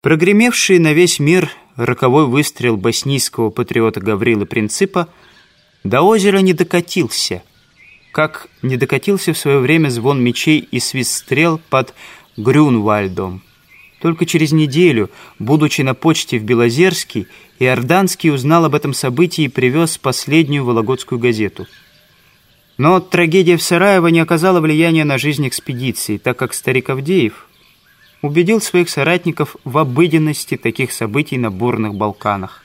Прогремевший на весь мир роковой выстрел боснийского патриота Гаврилы Принципа до озера не докатился, как не докатился в свое время звон мечей и свист стрел под Грюнвальдом. Только через неделю, будучи на почте в Белозерске, Иорданский узнал об этом событии и привез последнюю Вологодскую газету. Но трагедия в Сараево не оказала влияния на жизнь экспедиции, так как старик Авдеев убедил своих соратников в обыденности таких событий на бурных Балканах.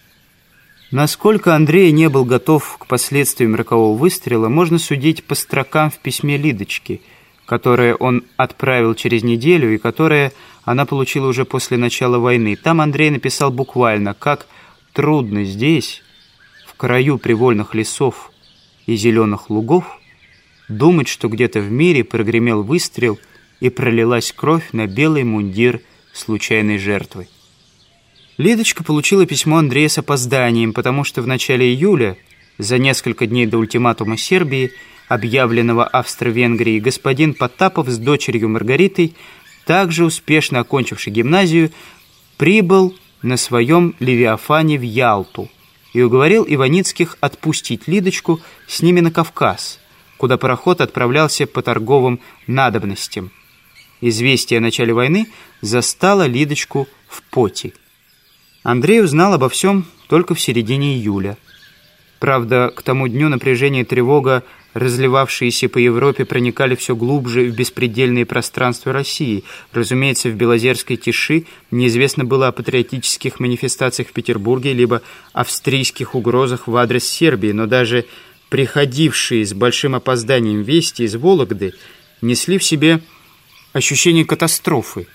Насколько Андрей не был готов к последствиям рокового выстрела, можно судить по строкам в письме Лидочки, которое он отправил через неделю и которое она получила уже после начала войны. Там Андрей написал буквально, как трудно здесь, в краю привольных лесов и зеленых лугов, думать, что где-то в мире прогремел выстрел – и пролилась кровь на белый мундир случайной жертвы. Лидочка получила письмо Андрея с опозданием, потому что в начале июля, за несколько дней до ультиматума Сербии, объявленного Австро-Венгрией, господин Потапов с дочерью Маргаритой, также успешно окончивший гимназию, прибыл на своем Левиафане в Ялту и уговорил Иваницких отпустить Лидочку с ними на Кавказ, куда пароход отправлялся по торговым надобностям. Известие о начале войны застало Лидочку в поте. Андрей узнал обо всем только в середине июля. Правда, к тому дню напряжение и тревога, разливавшиеся по Европе, проникали все глубже в беспредельные пространства России. Разумеется, в Белозерской тиши неизвестно было о патриотических манифестациях в Петербурге либо австрийских угрозах в адрес Сербии, но даже приходившие с большим опозданием вести из Вологды несли в себе ощущение катастрофы.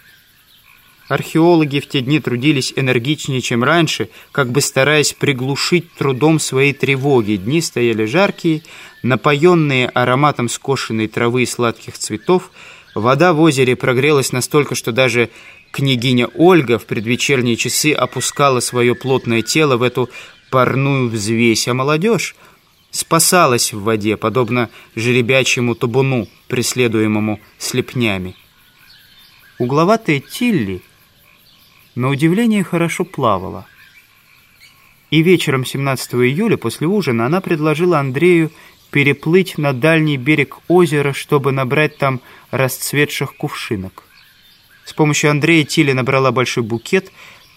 Археологи в те дни трудились энергичнее, чем раньше, как бы стараясь приглушить трудом свои тревоги. Дни стояли жаркие, напоенные ароматом скошенной травы и сладких цветов. Вода в озере прогрелась настолько, что даже княгиня Ольга в предвечерние часы опускала свое плотное тело в эту парную взвесь, а молодежь спасалась в воде, подобно жеребячьему табуну, преследуемому слепнями. Угловатая Тилли, на удивление, хорошо плавала. И вечером 17 июля после ужина она предложила Андрею переплыть на дальний берег озера, чтобы набрать там расцветших кувшинок. С помощью Андрея Тилли набрала большой букет,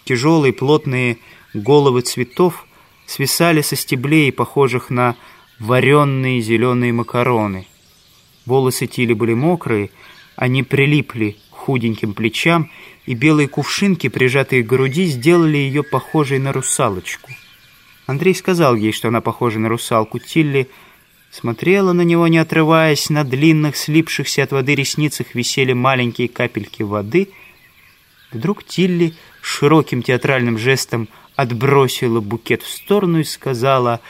тяжелые плотные головы цветов свисали со стеблей, похожих на вареные зеленые макароны. Волосы Тили были мокрые, они прилипли худеньким плечам, и белые кувшинки, прижатые к груди, сделали ее похожей на русалочку. Андрей сказал ей, что она похожа на русалку. Тилли смотрела на него, не отрываясь. На длинных, слипшихся от воды ресницах висели маленькие капельки воды. Вдруг Тилли широким театральным жестом отбросила букет в сторону и сказала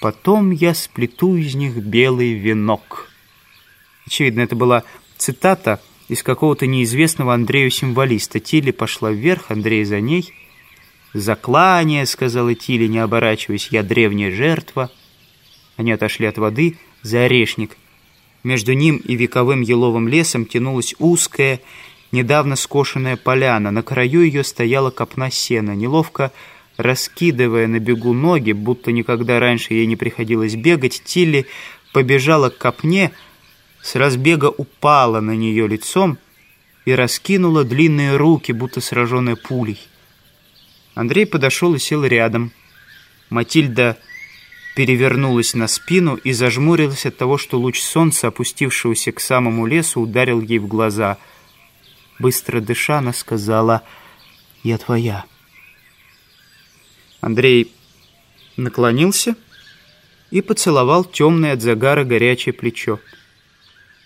«Потом я сплету из них белый венок». Очевидно, это была цитата из какого-то неизвестного Андрею символиста. Тилли пошла вверх, Андрей за ней. «Заклание», — сказала Тилли, не оборачиваясь, — «я древняя жертва». Они отошли от воды за орешник. Между ним и вековым еловым лесом тянулась узкая, недавно скошенная поляна. На краю ее стояла копна сена. Неловко раскидывая на бегу ноги, будто никогда раньше ей не приходилось бегать, Тилли побежала к копне, с разбега упала на нее лицом и раскинула длинные руки, будто сраженная пулей. Андрей подошел и сел рядом. Матильда перевернулась на спину и зажмурилась от того, что луч солнца, опустившегося к самому лесу, ударил ей в глаза. Быстро дыша, она сказала «Я твоя». Андрей наклонился и поцеловал темное от загара горячее плечо.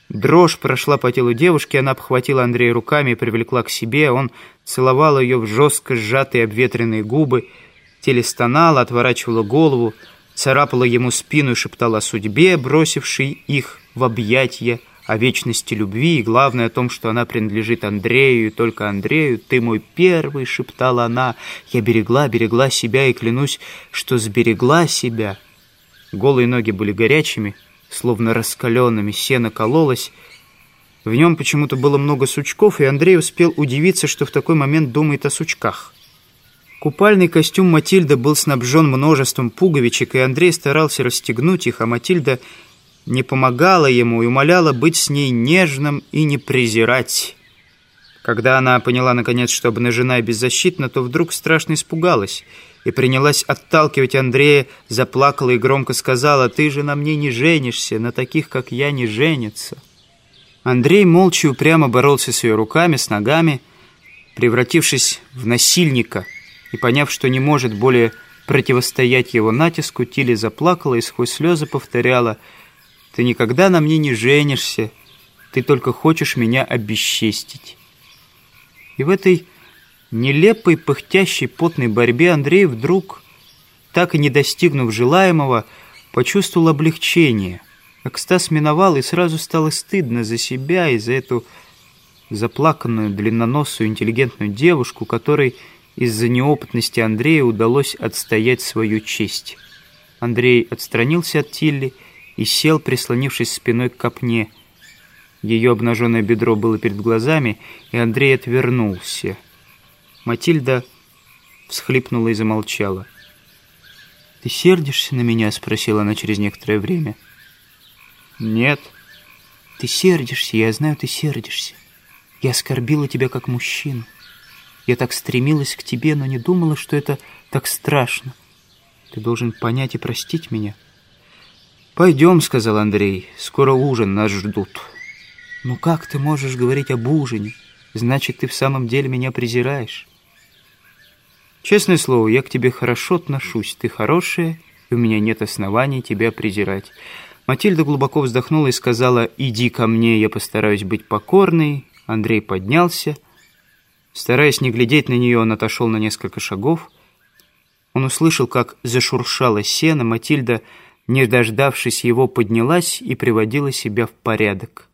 Дрожь прошла по телу девушки, она обхватила Андрея руками и привлекла к себе. Он целовал ее в жестко сжатые обветренные губы, теле стонала, отворачивала голову, царапала ему спину и шептала о судьбе, бросившей их в объятья, о вечности любви и, главное, о том, что она принадлежит Андрею и только Андрею. «Ты мой первый», — шептала она. «Я берегла, берегла себя и клянусь, что сберегла себя». Голые ноги были горячими, — словно раскаленными, сено кололось. В нем почему-то было много сучков, и Андрей успел удивиться, что в такой момент думает о сучках. Купальный костюм Матильда был снабжен множеством пуговичек, и Андрей старался расстегнуть их, а Матильда не помогала ему и умоляла быть с ней нежным и не презирать. Когда она поняла, наконец, что обнажена и беззащитна, то вдруг страшно испугалась и принялась отталкивать Андрея, заплакала и громко сказала, «Ты же на мне не женишься, на таких, как я, не женится». Андрей молча упрямо боролся с ее руками, с ногами, превратившись в насильника – и, поняв, что не может более противостоять его натиску, Тилли заплакала и сквозь слезы повторяла «Ты никогда на мне не женишься, ты только хочешь меня обесчестить». И в этой нелепой, пыхтящей, потной борьбе Андрей вдруг, так и не достигнув желаемого, почувствовал облегчение. Экстаз миновал, и сразу стало стыдно за себя и за эту заплаканную, длинноносую, интеллигентную девушку, которой из-за неопытности Андрея удалось отстоять свою честь. Андрей отстранился от Тилли и сел, прислонившись спиной к копне. Ее обнаженное бедро было перед глазами, и Андрей отвернулся. Матильда всхлипнула и замолчала. «Ты сердишься на меня?» — спросила она через некоторое время. «Нет». «Ты сердишься, я знаю, ты сердишься. Я оскорбила тебя как мужчину. Я так стремилась к тебе, но не думала, что это так страшно. Ты должен понять и простить меня. «Пойдем», — сказал Андрей, — «скоро ужин, нас ждут». «Ну как ты можешь говорить об ужине? Значит, ты в самом деле меня презираешь». «Честное слово, я к тебе хорошо отношусь. Ты хорошая, и у меня нет оснований тебя презирать». Матильда глубоко вздохнула и сказала, «Иди ко мне, я постараюсь быть покорной». Андрей поднялся. Стараясь не глядеть на нее, он отошел на несколько шагов. Он услышал, как зашуршало сено. Матильда, не дождавшись его, поднялась и приводила себя в порядок.